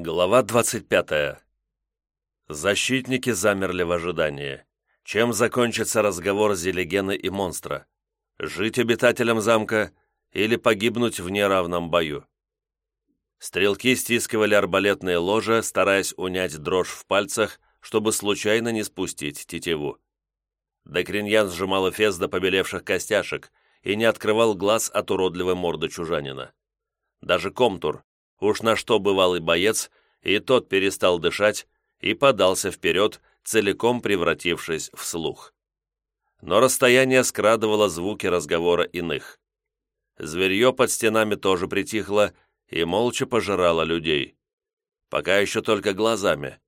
Глава 25. Защитники замерли в ожидании. Чем закончится разговор Зелегены и монстра? Жить обитателям замка или погибнуть в неравном бою? Стрелки стискивали арбалетные ложа, стараясь унять дрожь в пальцах, чтобы случайно не спустить тетиву. Декриньян сжимал эфес до побелевших костяшек и не открывал глаз от уродливой морды чужанина. Даже Комтур, Уж на что бывалый боец, и тот перестал дышать и подался вперед, целиком превратившись в слух. Но расстояние скрадывало звуки разговора иных. Зверье под стенами тоже притихло и молча пожирало людей. Пока еще только глазами.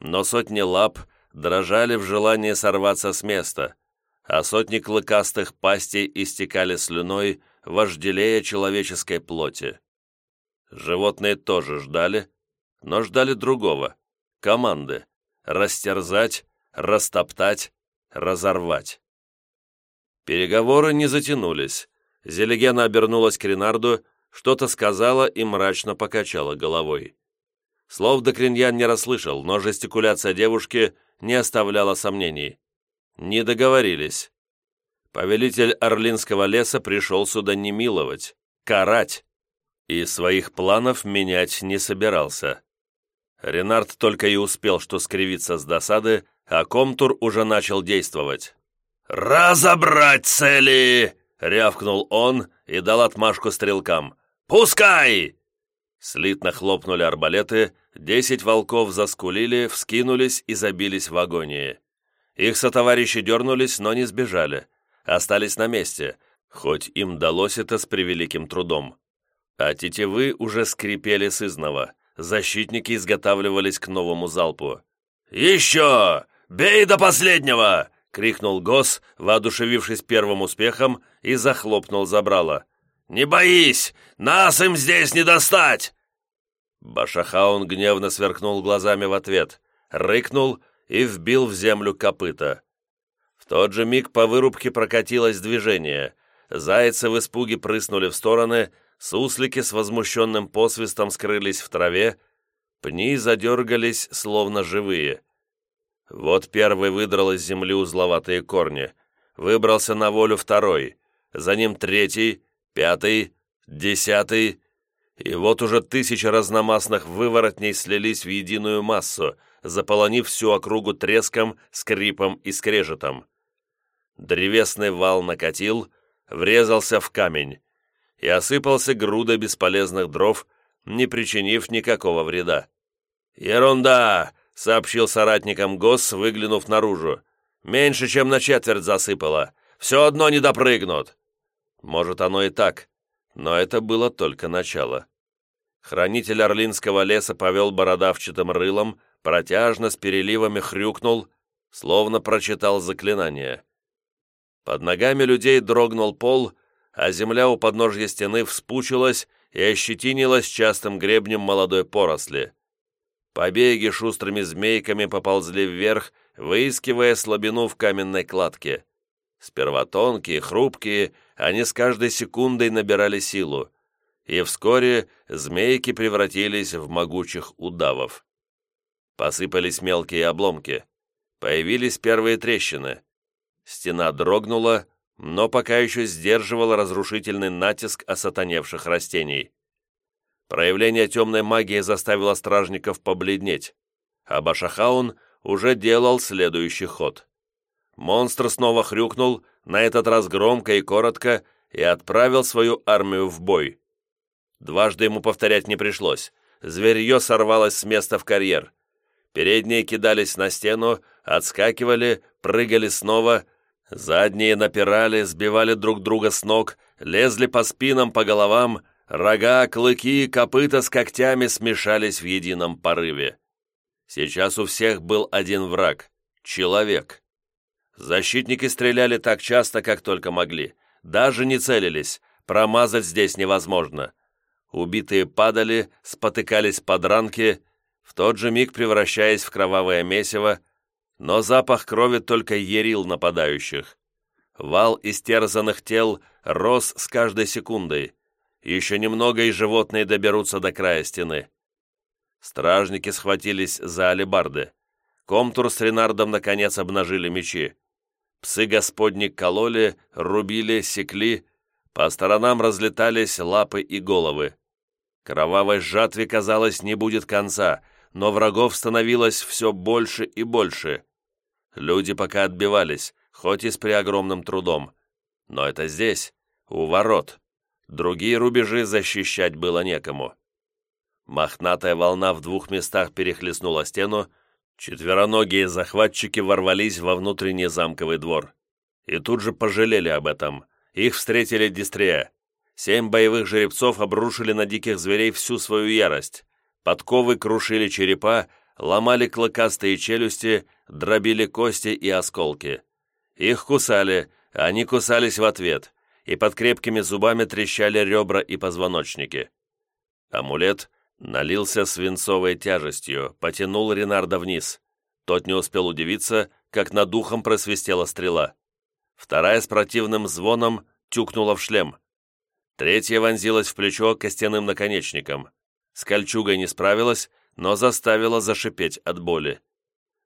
Но сотни лап дрожали в желании сорваться с места, а сотни клыкастых пастей истекали слюной, вожделея человеческой плоти. Животные тоже ждали, но ждали другого, команды, растерзать, растоптать, разорвать. Переговоры не затянулись. Зелегена обернулась к Ренарду, что-то сказала и мрачно покачала головой. Слов Докриньян не расслышал, но жестикуляция девушки не оставляла сомнений. Не договорились. Повелитель Орлинского леса пришел сюда не миловать, карать и своих планов менять не собирался. Ренард только и успел что скривиться с досады, а Комтур уже начал действовать. «Разобрать цели!» — рявкнул он и дал отмашку стрелкам. «Пускай!» Слитно хлопнули арбалеты, десять волков заскулили, вскинулись и забились в агонии. Их сотоварищи дернулись, но не сбежали. Остались на месте, хоть им далось это с превеликим трудом. А тетивы уже скрипели сызново. Защитники изготавливались к новому залпу. «Еще! Бей до последнего!» — крикнул Гос, воодушевившись первым успехом, и захлопнул забрало. «Не боись! Нас им здесь не достать!» Башахаун гневно сверкнул глазами в ответ, рыкнул и вбил в землю копыта. В тот же миг по вырубке прокатилось движение. Зайцы в испуге прыснули в стороны, Суслики с возмущенным посвистом скрылись в траве, пни задергались, словно живые. Вот первый выдрал из земли узловатые корни, выбрался на волю второй, за ним третий, пятый, десятый, и вот уже тысячи разномастных выворотней слились в единую массу, заполонив всю округу треском, скрипом и скрежетом. Древесный вал накатил, врезался в камень, и осыпался грудой бесполезных дров, не причинив никакого вреда. «Ерунда!» — сообщил соратникам Гос, выглянув наружу. «Меньше, чем на четверть засыпало. Все одно не допрыгнут». Может, оно и так, но это было только начало. Хранитель Орлинского леса повел бородавчатым рылом, протяжно с переливами хрюкнул, словно прочитал заклинание. Под ногами людей дрогнул пол, а земля у подножья стены вспучилась и ощетинилась частым гребнем молодой поросли. Побеги шустрыми змейками поползли вверх, выискивая слабину в каменной кладке. Сперва тонкие, хрупкие, они с каждой секундой набирали силу, и вскоре змейки превратились в могучих удавов. Посыпались мелкие обломки. Появились первые трещины. Стена дрогнула, но пока еще сдерживал разрушительный натиск осатаневших растений. Проявление темной магии заставило стражников побледнеть, а Башахаун уже делал следующий ход. Монстр снова хрюкнул, на этот раз громко и коротко, и отправил свою армию в бой. Дважды ему повторять не пришлось. Зверье сорвалось с места в карьер. Передние кидались на стену, отскакивали, прыгали снова — Задние напирали, сбивали друг друга с ног, лезли по спинам, по головам, рога, клыки, копыта с когтями смешались в едином порыве. Сейчас у всех был один враг — человек. Защитники стреляли так часто, как только могли. Даже не целились, промазать здесь невозможно. Убитые падали, спотыкались под ранки, в тот же миг превращаясь в кровавое месиво, но запах крови только ерил нападающих. Вал истерзанных тел рос с каждой секундой. Еще немного, и животные доберутся до края стены. Стражники схватились за алебарды. Комтур с Ренардом наконец обнажили мечи. Псы господни кололи, рубили, секли, по сторонам разлетались лапы и головы. Кровавой жатве, казалось, не будет конца, но врагов становилось все больше и больше. Люди пока отбивались, хоть и с преогромным трудом. Но это здесь, у ворот. Другие рубежи защищать было некому. Мохнатая волна в двух местах перехлестнула стену, четвероногие захватчики ворвались во внутренний замковый двор. И тут же пожалели об этом. Их встретили Дистрия. Семь боевых жеребцов обрушили на диких зверей всю свою ярость. Подковы крушили черепа, ломали клыкастые челюсти, дробили кости и осколки. Их кусали, они кусались в ответ, и под крепкими зубами трещали ребра и позвоночники. Амулет налился свинцовой тяжестью, потянул Ренарда вниз. Тот не успел удивиться, как над духом просвистела стрела. Вторая с противным звоном тюкнула в шлем. Третья вонзилась в плечо костяным наконечником. С кольчугой не справилась, но заставила зашипеть от боли.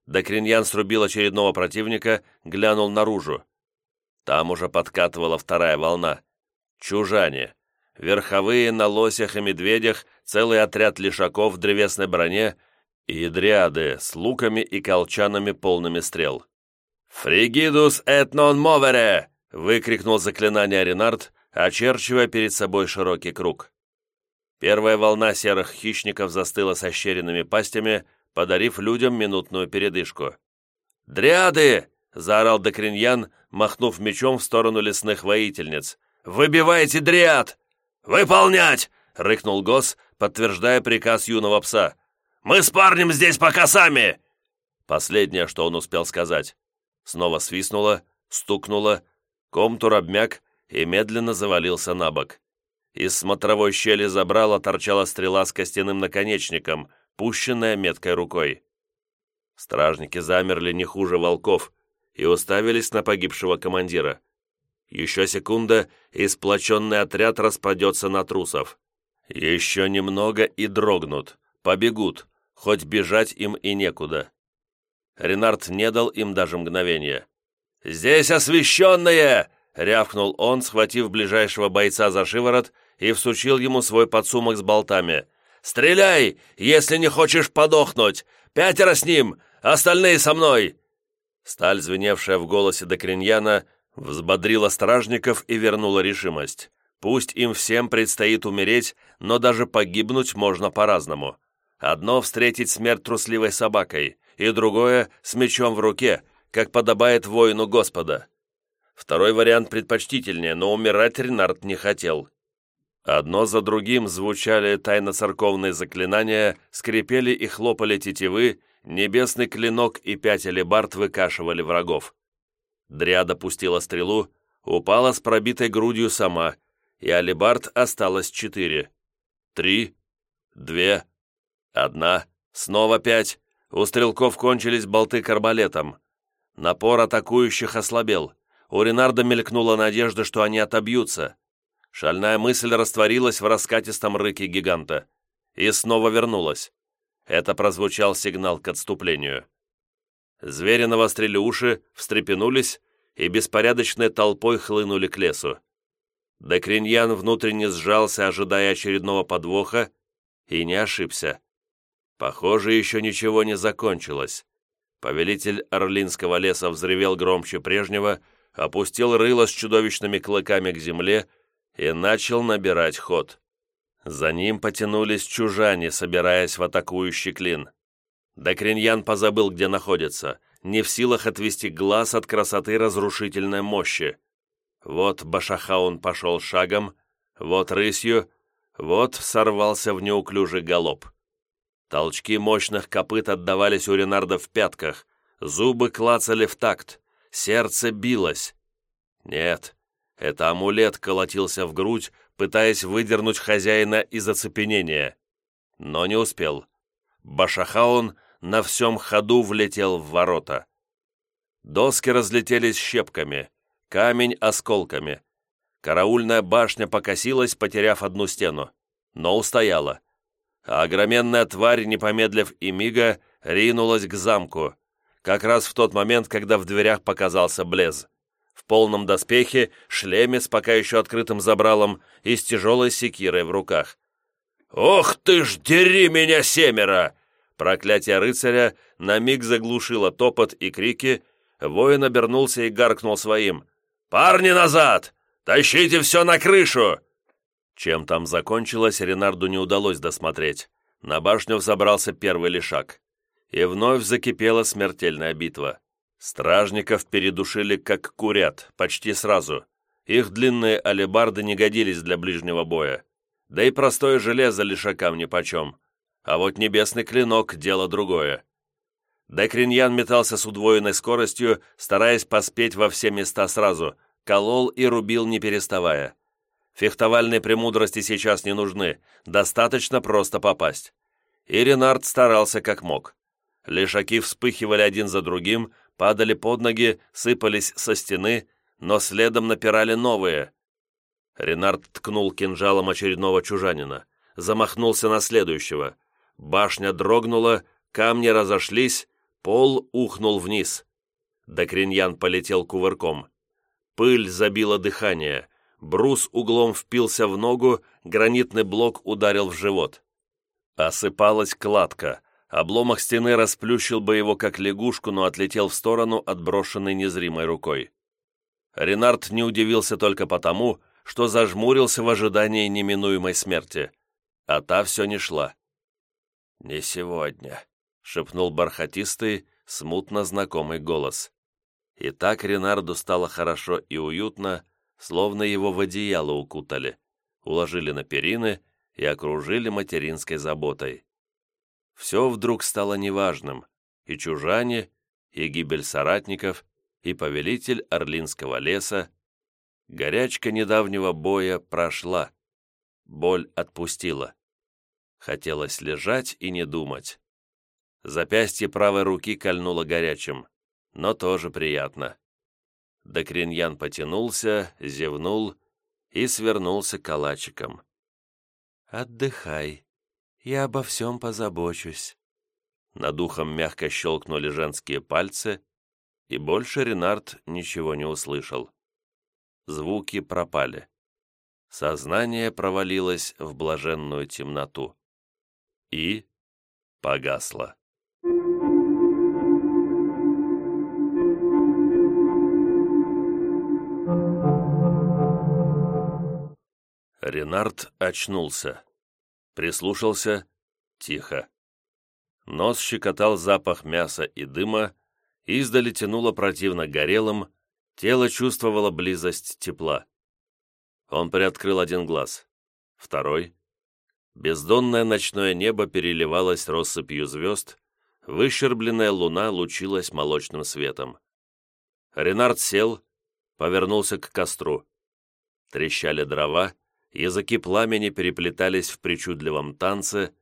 Докриньян срубил очередного противника, глянул наружу. Там уже подкатывала вторая волна. Чужане. Верховые на лосях и медведях, целый отряд лишаков в древесной броне и дриады с луками и колчанами полными стрел. «Фригидус эт нон мовере!» — выкрикнул заклинание Ренард, очерчивая перед собой широкий круг. Первая волна серых хищников застыла со щеренными пастями, подарив людям минутную передышку. «Дриады!» — заорал Докриньян, махнув мечом в сторону лесных воительниц. «Выбивайте дриад!» «Выполнять!» — рыкнул Гос, подтверждая приказ юного пса. «Мы с парнем здесь пока сами!» Последнее, что он успел сказать. Снова свистнуло, стукнуло, комтур обмяк и медленно завалился на бок. Из смотровой щели забрала торчала стрела с костяным наконечником, пущенная меткой рукой. Стражники замерли не хуже волков и уставились на погибшего командира. Еще секунда, и сплоченный отряд распадется на трусов. Еще немного и дрогнут, побегут, хоть бежать им и некуда. Ренард не дал им даже мгновения. «Здесь освещенные!» — рявкнул он, схватив ближайшего бойца за шиворот и всучил ему свой подсумок с болтами. «Стреляй, если не хочешь подохнуть! Пятеро с ним, остальные со мной!» Сталь, звеневшая в голосе Докриньяна, взбодрила стражников и вернула решимость. Пусть им всем предстоит умереть, но даже погибнуть можно по-разному. Одно — встретить смерть трусливой собакой, и другое — с мечом в руке, как подобает воину Господа. Второй вариант предпочтительнее, но умирать Ренард не хотел. Одно за другим звучали тайно-церковные заклинания, скрипели и хлопали тетивы, небесный клинок и пять алебард выкашивали врагов. Дриада пустила стрелу, упала с пробитой грудью сама, и алебард осталось четыре. Три, две, одна, снова пять. У стрелков кончились болты к арбалетам. Напор атакующих ослабел. У Ренарда мелькнула надежда, что они отобьются. Шальная мысль растворилась в раскатистом рыке гиганта. И снова вернулась. Это прозвучал сигнал к отступлению. Звери навострили уши, встрепенулись и беспорядочной толпой хлынули к лесу. Декриньян внутренне сжался, ожидая очередного подвоха, и не ошибся. Похоже, еще ничего не закончилось. Повелитель Орлинского леса взревел громче прежнего, опустил рыло с чудовищными клыками к земле и начал набирать ход. За ним потянулись чужане, собираясь в атакующий клин. Докриньян позабыл, где находится, не в силах отвести глаз от красоты разрушительной мощи. Вот Башахаун пошел шагом, вот рысью, вот сорвался в неуклюжий галоп. Толчки мощных копыт отдавались у Ренарда в пятках, зубы клацали в такт, сердце билось. Нет, это амулет колотился в грудь, пытаясь выдернуть хозяина из оцепенения. Но не успел. Башахаун на всем ходу влетел в ворота. Доски разлетелись щепками, камень осколками. Караульная башня покосилась, потеряв одну стену, но устояла. а огроменная тварь, не помедлив и мига, ринулась к замку, как раз в тот момент, когда в дверях показался Блез. В полном доспехе, шлеме с пока еще открытым забралом и с тяжелой секирой в руках. «Ох ты ж, дери меня, семеро!» Проклятие рыцаря на миг заглушило топот и крики, воин обернулся и гаркнул своим. «Парни назад! Тащите все на крышу!» Чем там закончилось, Ренарду не удалось досмотреть. На башню взобрался первый лишак. И вновь закипела смертельная битва. Стражников передушили как курят, почти сразу. Их длинные алебарды не годились для ближнего боя. Да и простое железо лишакам нипочем. А вот небесный клинок — дело другое. Декриньян метался с удвоенной скоростью, стараясь поспеть во все места сразу, колол и рубил не переставая. Фехтовальные премудрости сейчас не нужны, достаточно просто попасть. И Ренард старался как мог. Лишаки вспыхивали один за другим, падали под ноги, сыпались со стены, но следом напирали новые. Ренард ткнул кинжалом очередного чужанина, замахнулся на следующего. Башня дрогнула, камни разошлись, пол ухнул вниз. Докриньян полетел кувырком. Пыль забила дыхание, Брус углом впился в ногу, гранитный блок ударил в живот. Осыпалась кладка. Обломок стены расплющил бы его как лягушку, но отлетел в сторону, отброшенной незримой рукой. Ренард не удивился только потому, что зажмурился в ожидании неминуемой смерти. А та все не шла. «Не сегодня», — шепнул бархатистый, смутно знакомый голос. И так Ренарду стало хорошо и уютно, словно его в одеяло укутали, уложили на перины и окружили материнской заботой. Все вдруг стало неважным, и чужане, и гибель соратников, и повелитель Орлинского леса. Горячка недавнего боя прошла, боль отпустила. Хотелось лежать и не думать. Запястье правой руки кольнуло горячим, но тоже приятно. Докриньян потянулся, зевнул и свернулся калачиком. «Отдыхай, я обо всем позабочусь». Над ухом мягко щелкнули женские пальцы, и больше Ренард ничего не услышал. Звуки пропали. Сознание провалилось в блаженную темноту. И погасло. Ренард очнулся. Прислушался. Тихо. Нос щекотал запах мяса и дыма, издали тянуло противно горелым, тело чувствовало близость тепла. Он приоткрыл один глаз. Второй. Бездонное ночное небо переливалось россыпью звезд, выщербленная луна лучилась молочным светом. Ренард сел, повернулся к костру. Трещали дрова, языки пламени переплетались в причудливом танце,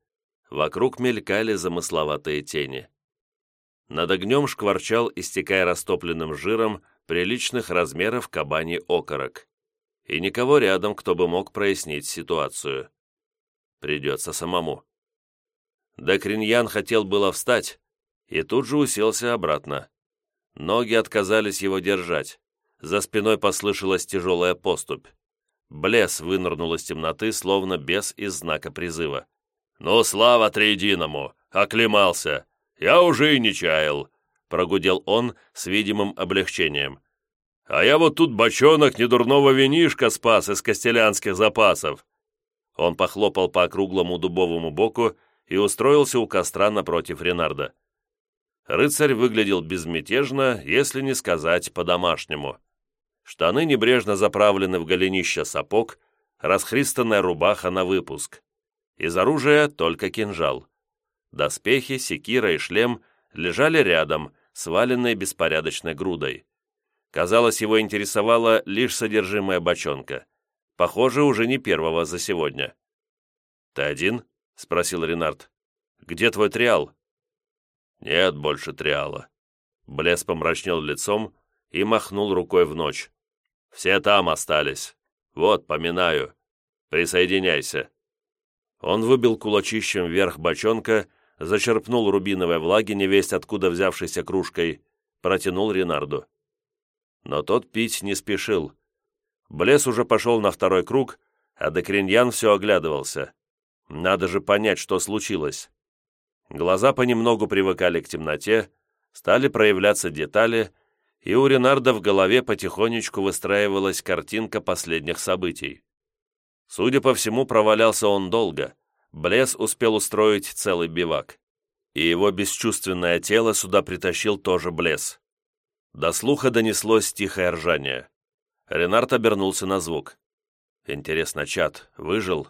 вокруг мелькали замысловатые тени. Над огнем шкварчал, истекая растопленным жиром, приличных размеров кабаний окорок. И никого рядом, кто бы мог прояснить ситуацию. Придется самому. Докриньян хотел было встать, и тут же уселся обратно. Ноги отказались его держать. За спиной послышалась тяжелая поступь. Блес вынырнул из темноты, словно бес из знака призыва. «Ну, слава триединому! Оклемался! Я уже и не чаял!» Прогудел он с видимым облегчением. «А я вот тут бочонок недурного винишка спас из костелянских запасов!» Он похлопал по округлому дубовому боку и устроился у костра напротив Ренарда. Рыцарь выглядел безмятежно, если не сказать по-домашнему. Штаны небрежно заправлены в голенище сапог, расхристанная рубаха на выпуск. Из оружия только кинжал. Доспехи, секира и шлем лежали рядом, сваленные беспорядочной грудой. Казалось, его интересовало лишь содержимое бочонка. Похоже, уже не первого за сегодня. «Ты один?» — спросил Ренард. «Где твой триал?» «Нет больше триала». Блес помрачнел лицом, и махнул рукой в ночь. «Все там остались. Вот, поминаю. Присоединяйся». Он выбил кулачищем вверх бочонка, зачерпнул рубиновой влаги, невесть откуда взявшейся кружкой, протянул Ренарду. Но тот пить не спешил. Блес уже пошел на второй круг, а Декриньян все оглядывался. Надо же понять, что случилось. Глаза понемногу привыкали к темноте, стали проявляться детали, и у Ренарда в голове потихонечку выстраивалась картинка последних событий. Судя по всему, провалялся он долго. Блес успел устроить целый бивак. И его бесчувственное тело сюда притащил тоже Блес. До слуха донеслось тихое ржание. Ренард обернулся на звук. «Интересно, чат выжил?»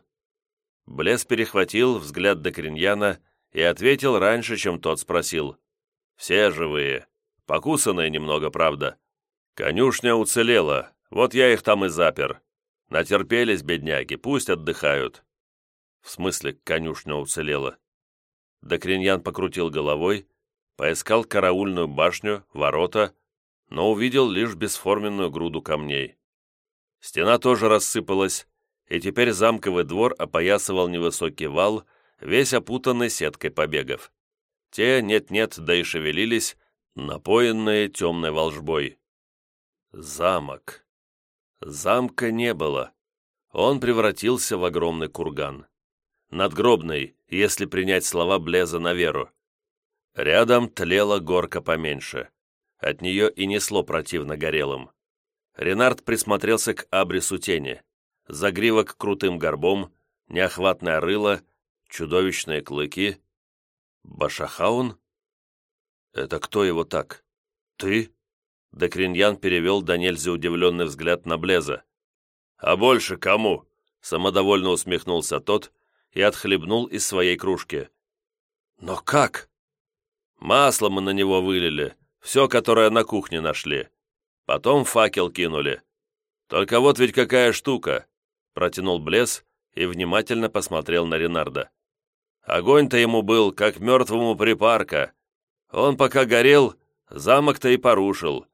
Блес перехватил взгляд Декриньяна и ответил раньше, чем тот спросил. «Все живые. Покусанные немного, правда. Конюшня уцелела, вот я их там и запер. Натерпелись, бедняги, пусть отдыхают». «В смысле, конюшня уцелела?» Докриньян покрутил головой, поискал караульную башню, ворота, но увидел лишь бесформенную груду камней. Стена тоже рассыпалась, и теперь замковый двор опоясывал невысокий вал, весь опутанный сеткой побегов. Те нет-нет, да и шевелились, напоенные темной волжбой. Замок. Замка не было. Он превратился в огромный курган. Надгробный, если принять слова Блеза на веру. Рядом тлела горка поменьше. От нее и несло противно горелым. Ренард присмотрелся к абрису тени. Загривок крутым горбом, неохватное рыло, чудовищные клыки. Башахаун? Это кто его так? Ты? Декриньян перевел до нельзя удивленный взгляд на Блеза. «А больше кому?» Самодовольно усмехнулся тот и отхлебнул из своей кружки. «Но как?» «Масло мы на него вылили, все, которое на кухне нашли. Потом факел кинули. Только вот ведь какая штука!» Протянул Блез и внимательно посмотрел на Ренарда. Огонь-то ему был, как мертвому припарка. Он пока горел, замок-то и порушил.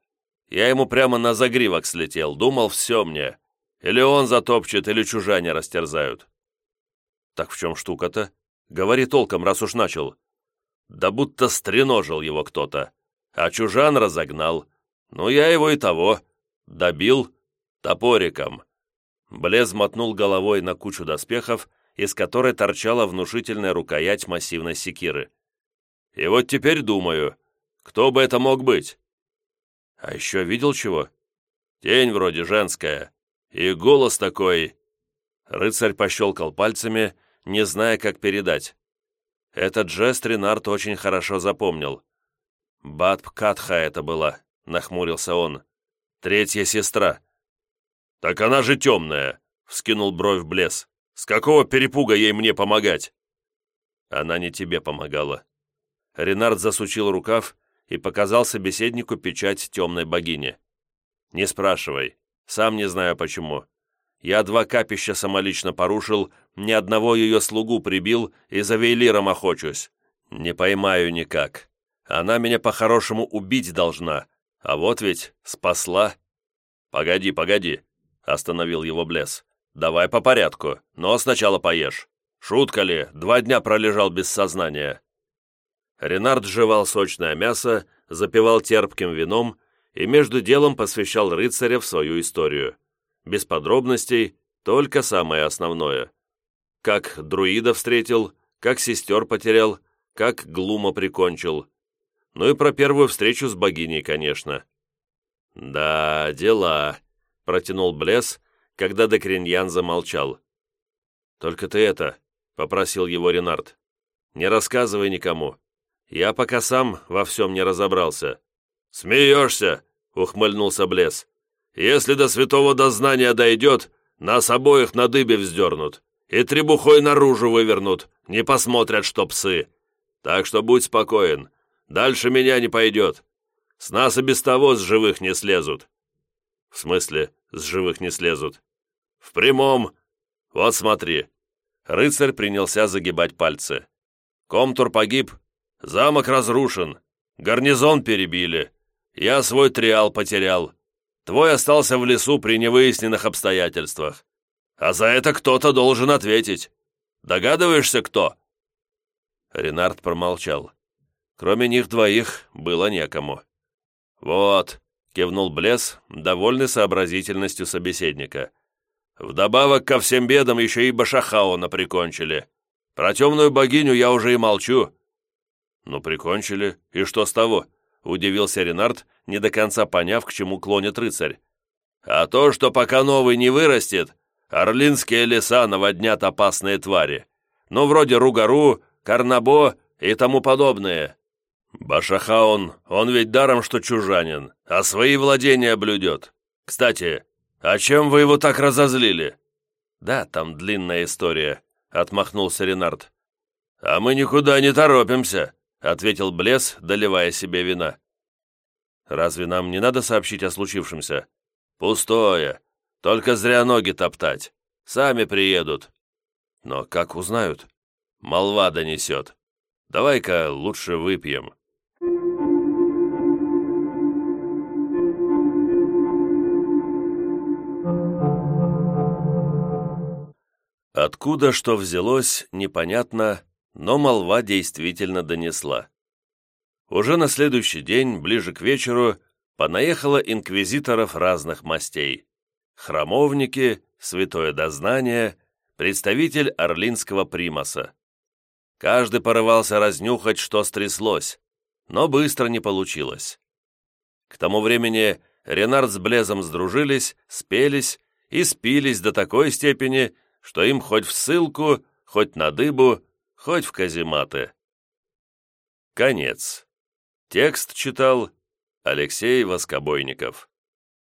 Я ему прямо на загривок слетел, думал, все мне. Или он затопчет, или чужане растерзают. Так в чем штука-то? Говори толком, раз уж начал. Да будто стреножил его кто-то. А чужан разогнал. Ну, я его и того. Добил топориком. Блез мотнул головой на кучу доспехов, из которой торчала внушительная рукоять массивной секиры. «И вот теперь думаю, кто бы это мог быть? А еще видел чего? Тень вроде женская. И голос такой...» Рыцарь пощелкал пальцами, не зная, как передать. Этот жест Ренард очень хорошо запомнил. «Батб это была», — нахмурился он. «Третья сестра». «Так она же темная», — вскинул бровь Блес. «С какого перепуга ей мне помогать?» «Она не тебе помогала». Ренард засучил рукав и показал собеседнику печать темной богини. «Не спрашивай. Сам не знаю почему. Я два капища самолично порушил, ни одного ее слугу прибил и за Вейлиром охочусь. Не поймаю никак. Она меня по-хорошему убить должна, а вот ведь спасла». «Погоди, погоди», — остановил его Блес. «Давай по порядку, но сначала поешь. Шутка ли, два дня пролежал без сознания». Ренард жевал сочное мясо, запивал терпким вином и между делом посвящал рыцаря в свою историю. Без подробностей, только самое основное. Как друида встретил, как сестер потерял, как глума прикончил. Ну и про первую встречу с богиней, конечно. «Да, дела», — протянул Блес, когда Декриньян замолчал. «Только ты это», — попросил его Ренард, — «не рассказывай никому. Я пока сам во всем не разобрался». «Смеешься?» — ухмыльнулся Блес. «Если до святого дознания дойдет, нас обоих на дыбе вздернут и требухой наружу вывернут, не посмотрят, что псы. Так что будь спокоен, дальше меня не пойдет. С нас и без того с живых не слезут». «В смысле, с живых не слезут?» «В прямом. Вот смотри». Рыцарь принялся загибать пальцы. Комтур погиб, Замок разрушен, гарнизон перебили. Я свой триал потерял. Твой остался в лесу при невыясненных обстоятельствах. А за это кто-то должен ответить. Догадываешься, кто?» Ренард промолчал. Кроме них двоих было некому. «Вот», — кивнул Блес, довольный сообразительностью собеседника. «Вдобавок ко всем бедам еще и Башахауна прикончили. Про темную богиню я уже и молчу». «Ну, прикончили. И что с того?» — удивился Ренард, не до конца поняв, к чему клонит рыцарь. «А то, что пока новый не вырастет, орлинские леса наводнят опасные твари. Ну, вроде Ругару, Карнабо и тому подобное. Башахаун, он ведь даром, что чужанин, а свои владения блюдет. Кстати, а чем вы его так разозлили?» «Да, там длинная история», — отмахнулся Ренард. «А мы никуда не торопимся», — ответил Блес, доливая себе вина. «Разве нам не надо сообщить о случившемся?» «Пустое. Только зря ноги топтать. Сами приедут». «Но как узнают?» «Молва донесет. Давай-ка лучше выпьем». Откуда что взялось, непонятно, но молва действительно донесла. Уже на следующий день, ближе к вечеру, понаехало инквизиторов разных мастей. Храмовники, святое дознание, представитель орлинского примаса. Каждый порывался разнюхать, что стряслось, но быстро не получилось. К тому времени Ренард с Блезом сдружились, спелись и спились до такой степени, что им хоть в ссылку, хоть на дыбу, хоть в казематы. Конец. Текст читал Алексей Воскобойников.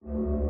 Thank you.